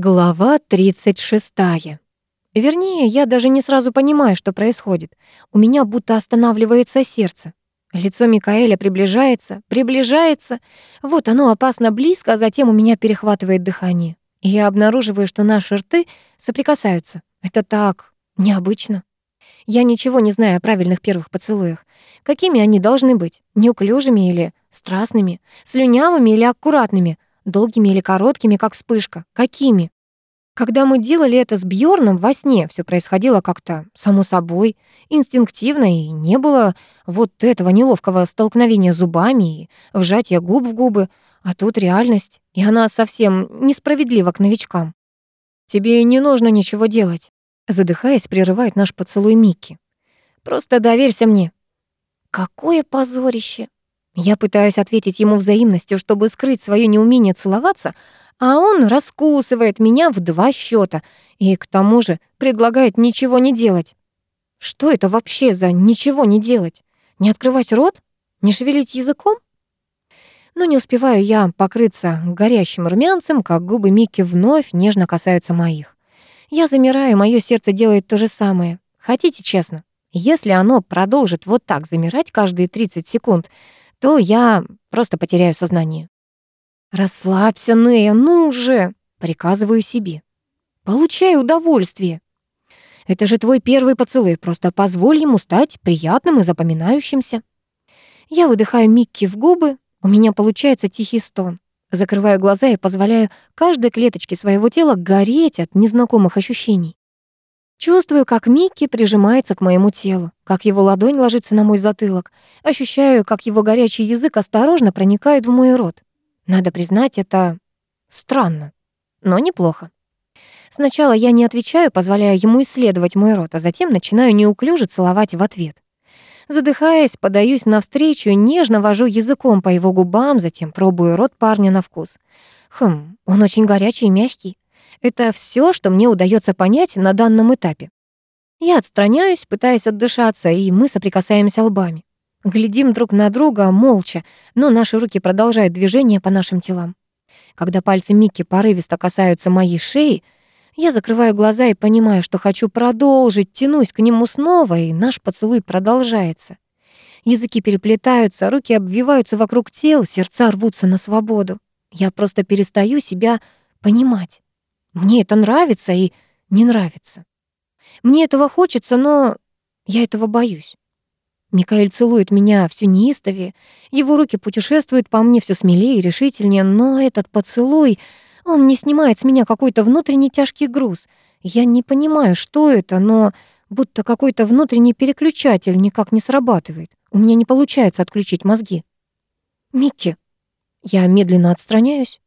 Глава 36. Вернее, я даже не сразу понимаю, что происходит. У меня будто останавливается сердце. Лицо Микаэля приближается, приближается. Вот оно опасно близко, а затем у меня перехватывает дыхание. И я обнаруживаю, что наши рты соприкасаются. Это так необычно. Я ничего не знаю о правильных первых поцелуях. Какими они должны быть? Неуклюжими или страстными? Слюнявыми или аккуратными? Долгими или короткими, как вспышка? Какими? Когда мы делали это с Бьорном во сне, все происходило как-то само собой, инстинктивно, и не было вот этого неловкого столкновения зубами и вжатия губ в губы, а тут реальность, и она совсем несправедлива к новичкам. «Тебе не нужно ничего делать», — задыхаясь, прерывает наш поцелуй Микки. «Просто доверься мне». «Какое позорище!» Я пытаюсь ответить ему взаимностью, чтобы скрыть свое неумение целоваться, а он раскусывает меня в два счета и к тому же предлагает ничего не делать. Что это вообще за ничего не делать? Не открывать рот? Не шевелить языком? Но не успеваю я покрыться горящим румянцем, как губы Микки вновь нежно касаются моих. Я замираю, мое сердце делает то же самое. Хотите честно? Если оно продолжит вот так замирать каждые 30 секунд, то я просто потеряю сознание. «Расслабься, Нея, ну же!» — приказываю себе. «Получай удовольствие!» Это же твой первый поцелуй, просто позволь ему стать приятным и запоминающимся. Я выдыхаю Микки в губы, у меня получается тихий стон. Закрываю глаза и позволяю каждой клеточке своего тела гореть от незнакомых ощущений. Чувствую, как Микки прижимается к моему телу, как его ладонь ложится на мой затылок. Ощущаю, как его горячий язык осторожно проникает в мой рот. Надо признать, это странно, но неплохо. Сначала я не отвечаю, позволяя ему исследовать мой рот, а затем начинаю неуклюже целовать в ответ. Задыхаясь, подаюсь навстречу, нежно вожу языком по его губам, затем пробую рот парня на вкус. Хм, он очень горячий и мягкий. Это все, что мне удается понять на данном этапе. Я отстраняюсь, пытаясь отдышаться, и мы соприкасаемся лбами. Глядим друг на друга молча, но наши руки продолжают движение по нашим телам. Когда пальцы Микки порывисто касаются моей шеи, я закрываю глаза и понимаю, что хочу продолжить, тянусь к нему снова, и наш поцелуй продолжается. Языки переплетаются, руки обвиваются вокруг тел, сердца рвутся на свободу. Я просто перестаю себя понимать. Мне это нравится и не нравится. Мне этого хочется, но я этого боюсь. Микаэль целует меня все неистовее, его руки путешествуют по мне все смелее и решительнее, но этот поцелуй, он не снимает с меня какой-то внутренний тяжкий груз. Я не понимаю, что это, но будто какой-то внутренний переключатель никак не срабатывает. У меня не получается отключить мозги. «Микки!» Я медленно отстраняюсь.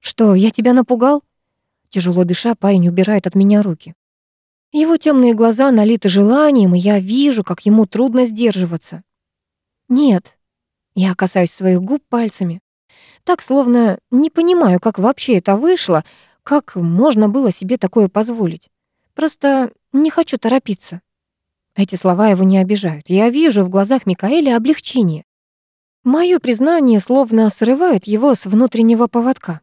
«Что, я тебя напугал?» Тяжело дыша, парень убирает от меня руки. Его темные глаза налиты желанием, и я вижу, как ему трудно сдерживаться. Нет, я касаюсь своих губ пальцами. Так, словно не понимаю, как вообще это вышло, как можно было себе такое позволить. Просто не хочу торопиться. Эти слова его не обижают. Я вижу в глазах Микаэля облегчение. Моё признание словно срывает его с внутреннего поводка.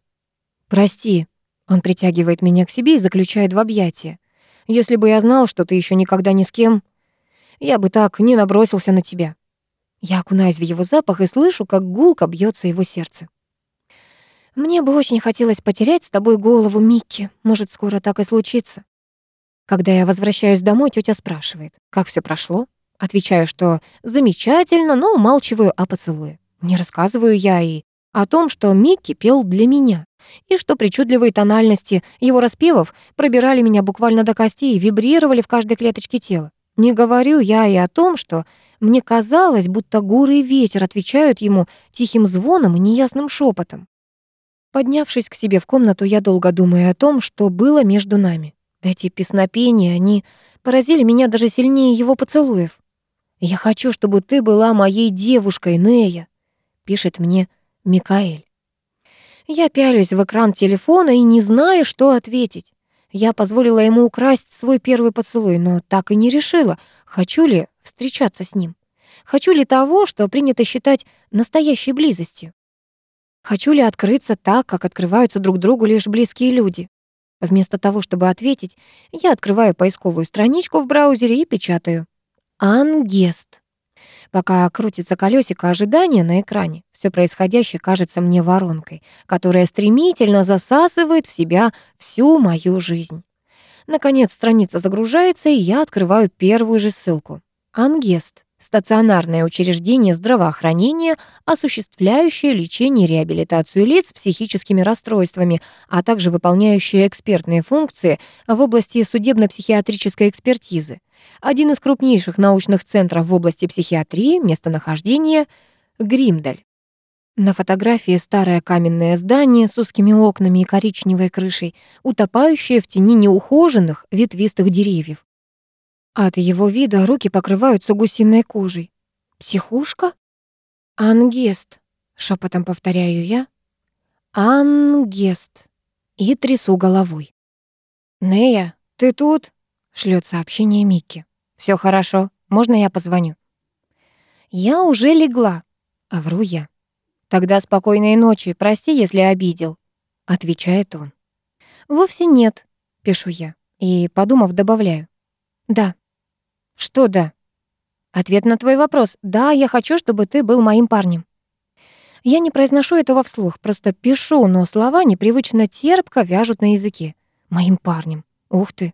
«Прости», он притягивает меня к себе и заключает в объятия. Если бы я знал, что ты еще никогда ни с кем, я бы так не набросился на тебя. Я окунаюсь в его запах и слышу, как гулко бьется его сердце. Мне бы очень хотелось потерять с тобой голову, Микки. Может, скоро так и случится. Когда я возвращаюсь домой, тетя спрашивает, как все прошло. Отвечаю, что замечательно, но умалчиваю о поцелуе. Не рассказываю я и о том, что Микки пел для меня, и что причудливые тональности его распевов пробирали меня буквально до костей и вибрировали в каждой клеточке тела. Не говорю я и о том, что мне казалось, будто горы и ветер отвечают ему тихим звоном и неясным шепотом. Поднявшись к себе в комнату, я долго думаю о том, что было между нами. Эти песнопения, они поразили меня даже сильнее его поцелуев. «Я хочу, чтобы ты была моей девушкой, Нея», — пишет мне Микаэль. Я пялюсь в экран телефона и не знаю, что ответить. Я позволила ему украсть свой первый поцелуй, но так и не решила, хочу ли встречаться с ним. Хочу ли того, что принято считать настоящей близостью. Хочу ли открыться так, как открываются друг другу лишь близкие люди. Вместо того, чтобы ответить, я открываю поисковую страничку в браузере и печатаю. Ангест. Пока крутится колесико ожидания на экране, все происходящее кажется мне воронкой, которая стремительно засасывает в себя всю мою жизнь. Наконец страница загружается, и я открываю первую же ссылку. Ангест. Стационарное учреждение здравоохранения, осуществляющее лечение и реабилитацию лиц с психическими расстройствами, а также выполняющее экспертные функции в области судебно-психиатрической экспертизы. Один из крупнейших научных центров в области психиатрии, местонахождение — Гримдаль. На фотографии старое каменное здание с узкими окнами и коричневой крышей, утопающее в тени неухоженных ветвистых деревьев. От его вида руки покрываются гусиной кожей. «Психушка?» «Ангест», — шепотом повторяю я. «Ангест». И трясу головой. «Нея, ты тут?» — шлет сообщение Микки. Все хорошо, можно я позвоню?» «Я уже легла», — а вру я. «Тогда спокойной ночи, прости, если обидел», — отвечает он. «Вовсе нет», — пишу я, и, подумав, добавляю. «Да». «Что «да»?» Ответ на твой вопрос. «Да, я хочу, чтобы ты был моим парнем». Я не произношу этого вслух, просто пишу, но слова непривычно терпко вяжут на языке. Моим парнем. Ух ты.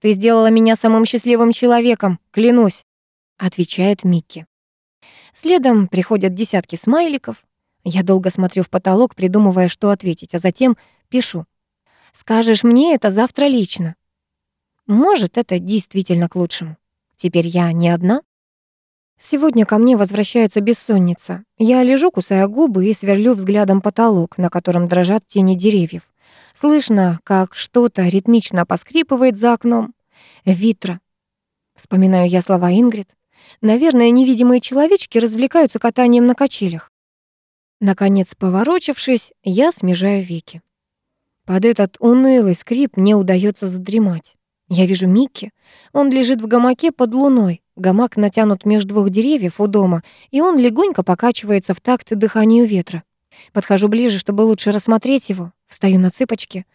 Ты сделала меня самым счастливым человеком, клянусь, отвечает Микки. Следом приходят десятки смайликов. Я долго смотрю в потолок, придумывая, что ответить, а затем пишу. «Скажешь мне это завтра лично». Может, это действительно к лучшему. Теперь я не одна. Сегодня ко мне возвращается бессонница. Я лежу, кусая губы и сверлю взглядом потолок, на котором дрожат тени деревьев. Слышно, как что-то ритмично поскрипывает за окном. Витра. Вспоминаю я слова Ингрид. Наверное, невидимые человечки развлекаются катанием на качелях. Наконец, поворочившись, я смежаю веки. Под этот унылый скрип мне удается задремать. Я вижу Микки. Он лежит в гамаке под луной. Гамак натянут между двух деревьев у дома, и он легонько покачивается в такт дыханию ветра. Подхожу ближе, чтобы лучше рассмотреть его. Встаю на цыпочки.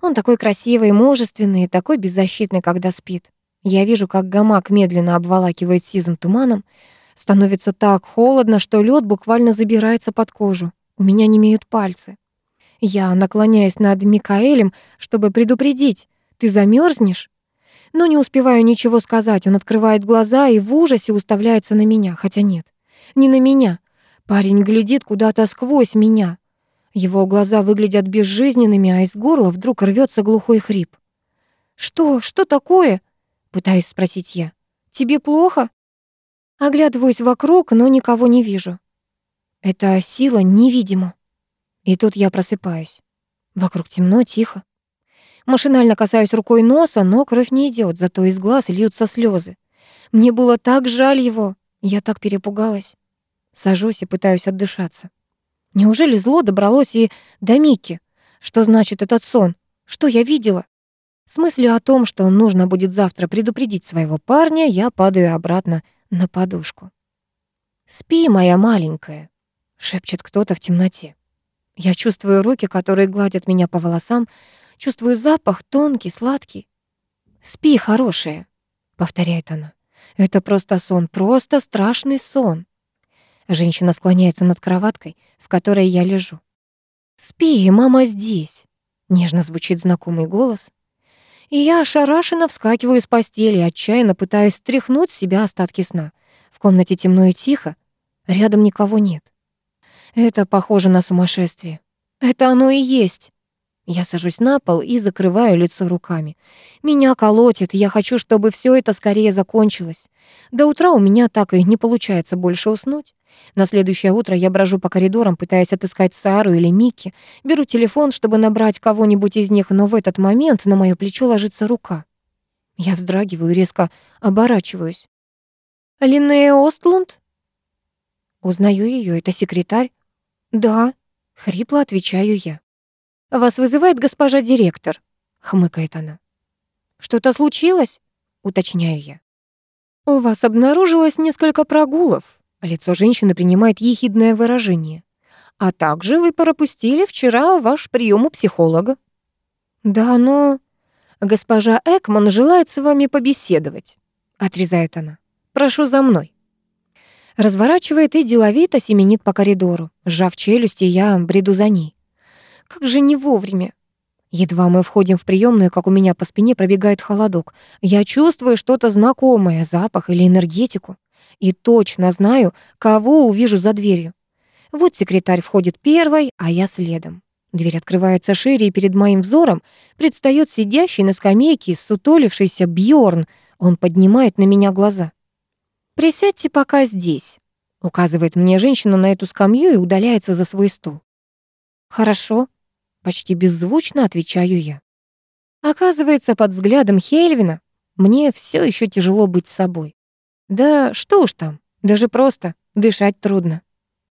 Он такой красивый, мужественный такой беззащитный, когда спит. Я вижу, как гамак медленно обволакивает сизым туманом. Становится так холодно, что лед буквально забирается под кожу. У меня не имеют пальцы. Я наклоняюсь над Микаэлем, чтобы предупредить. «Ты замерзнешь? Но не успеваю ничего сказать. Он открывает глаза и в ужасе уставляется на меня. Хотя нет, не на меня. Парень глядит куда-то сквозь меня. Его глаза выглядят безжизненными, а из горла вдруг рвется глухой хрип. «Что? Что такое?» Пытаюсь спросить я. «Тебе плохо?» Оглядываюсь вокруг, но никого не вижу. Эта сила невидима. И тут я просыпаюсь. Вокруг темно, тихо. Машинально касаюсь рукой носа, но кровь не идет, зато из глаз льются слезы. Мне было так жаль его. Я так перепугалась. Сажусь и пытаюсь отдышаться. Неужели зло добралось и до Мики? Что значит этот сон? Что я видела? С мыслью о том, что нужно будет завтра предупредить своего парня, я падаю обратно на подушку. «Спи, моя маленькая», — шепчет кто-то в темноте. Я чувствую руки, которые гладят меня по волосам, чувствую запах тонкий, сладкий. «Спи, хорошая», — повторяет она. «Это просто сон, просто страшный сон». Женщина склоняется над кроваткой, в которой я лежу. «Спи, мама здесь», — нежно звучит знакомый голос и я ошарашенно вскакиваю с постели, отчаянно пытаюсь стряхнуть с себя остатки сна. В комнате темно и тихо, рядом никого нет. Это похоже на сумасшествие. Это оно и есть. Я сажусь на пол и закрываю лицо руками. Меня колотит, я хочу, чтобы все это скорее закончилось. До утра у меня так и не получается больше уснуть. На следующее утро я брожу по коридорам, пытаясь отыскать Сару или Микки. Беру телефон, чтобы набрать кого-нибудь из них, но в этот момент на моё плечо ложится рука. Я вздрагиваю и резко оборачиваюсь. «Линнея Остлунд?» Узнаю ее, это секретарь. «Да», — хрипло отвечаю я. «Вас вызывает госпожа директор», — хмыкает она. «Что-то случилось?» — уточняю я. «У вас обнаружилось несколько прогулов», Лицо женщины принимает ехидное выражение. «А также вы пропустили вчера ваш прием у психолога». Да, но... Госпожа Экман желает с вами побеседовать, отрезает она. Прошу за мной. Разворачивает и деловито семенит по коридору. Сжав челюсти, я бреду за ней. Как же не вовремя. Едва мы входим в приемную, как у меня по спине пробегает холодок. Я чувствую что-то знакомое, запах или энергетику. И точно знаю, кого увижу за дверью. Вот секретарь входит первой, а я следом. Дверь открывается шире, и перед моим взором предстаёт сидящий на скамейке сутолившийся Бьорн. Он поднимает на меня глаза. «Присядьте пока здесь», — указывает мне женщина на эту скамью и удаляется за свой стол. «Хорошо», — почти беззвучно отвечаю я. Оказывается, под взглядом Хельвина мне все еще тяжело быть собой. Да что уж там, даже просто дышать трудно.